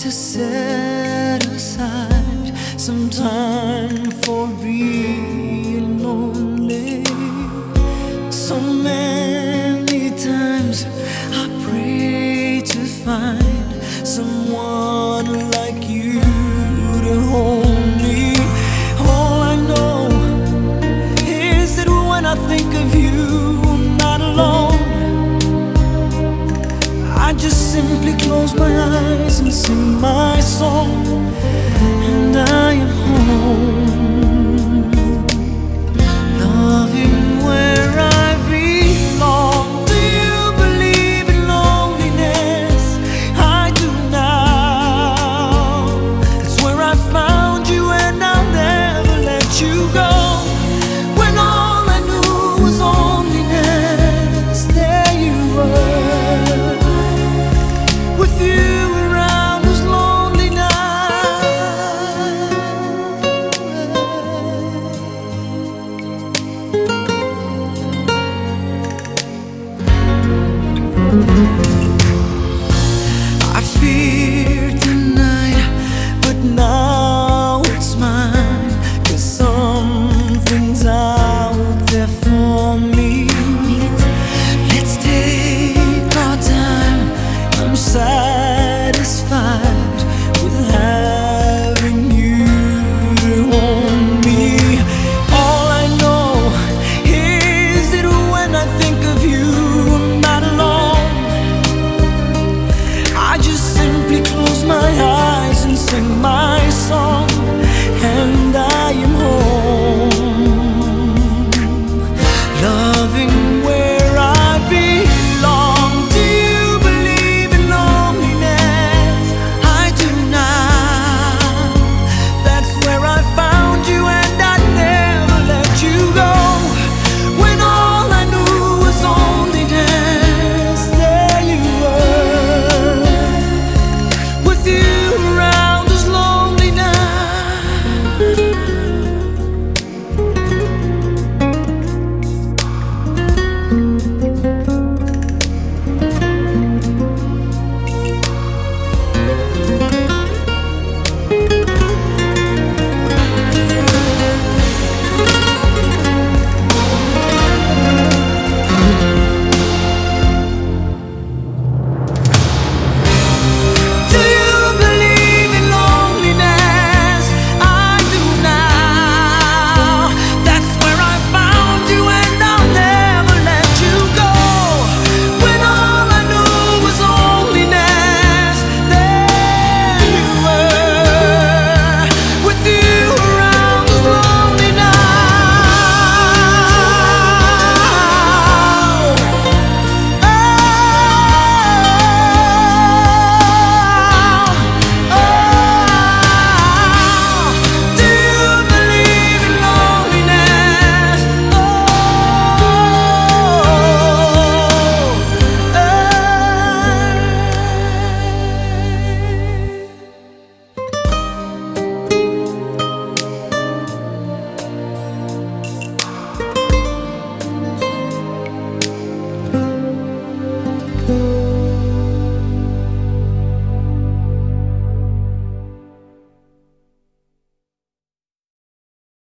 to set aside some time for being lonely. 送。